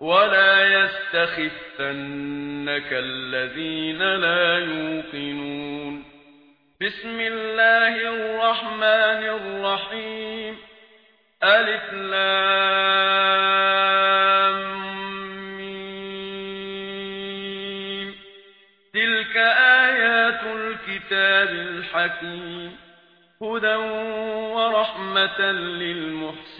ولا يستخفنك الذين لا يوقنون بسم الله الرحمن الرحيم ألف لام ميم تلك آيات الكتاب الحكيم هدى ورحمة للمحسنين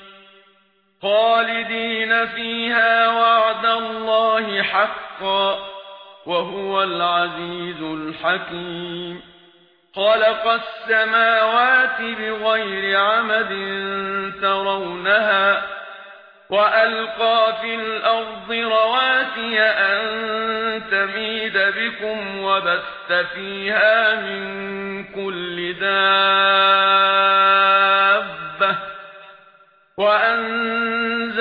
فيها وعد الله حقا وهو العزيز الحكيم. خلق السماوات بغير عمد ترونها وألقى في الأرض رواتي أن تميد بكم وبث فيها من كل دابة وأن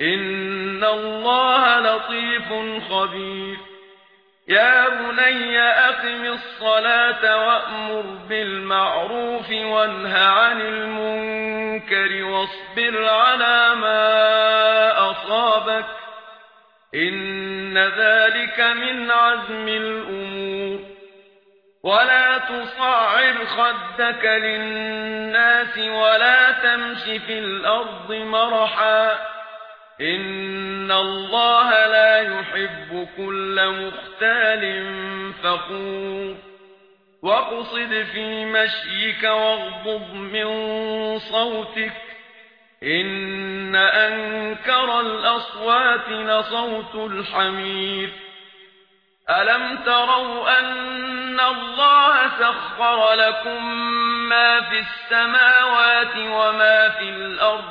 ان الله لطيف خبير يا بني اقم الصلاه وامر بالمعروف وانه عن المنكر واصبر على ما اصابك ان ذلك من عزم الأمور ولا تصعر خدك للناس ولا تمشي في الأرض مرحا ان الله لا يحب كل مختال فخور وقصد في مشيك واغضب من صوتك ان انكر الاصوات لصوت الحمير الم تروا ان الله سخر لكم ما في السماوات وما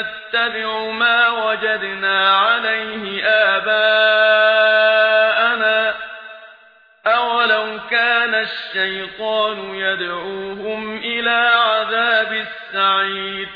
نتبع ما وجدنا عليه آباءنا. أولو كان الشيطان يدعوهم إلى عذاب السعيد